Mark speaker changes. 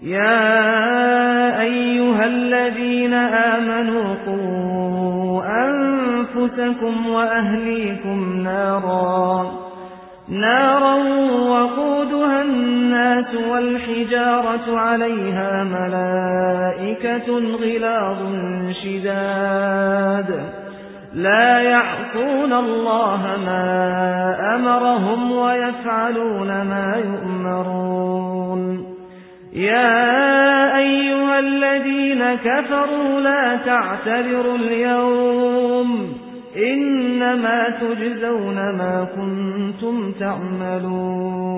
Speaker 1: يا أيها الذين آمنوا قوا أنفسكم وأهليكم نارا. نارا وقودها الناس والحجارة عليها ملائكة غلاظ شداد. لا يعصون الله ما أمرهم ويفعلون ما يؤمرون. يا أيها الذين كفروا لا تعتذروا اليوم إنما تجزون ما كنتم تعملون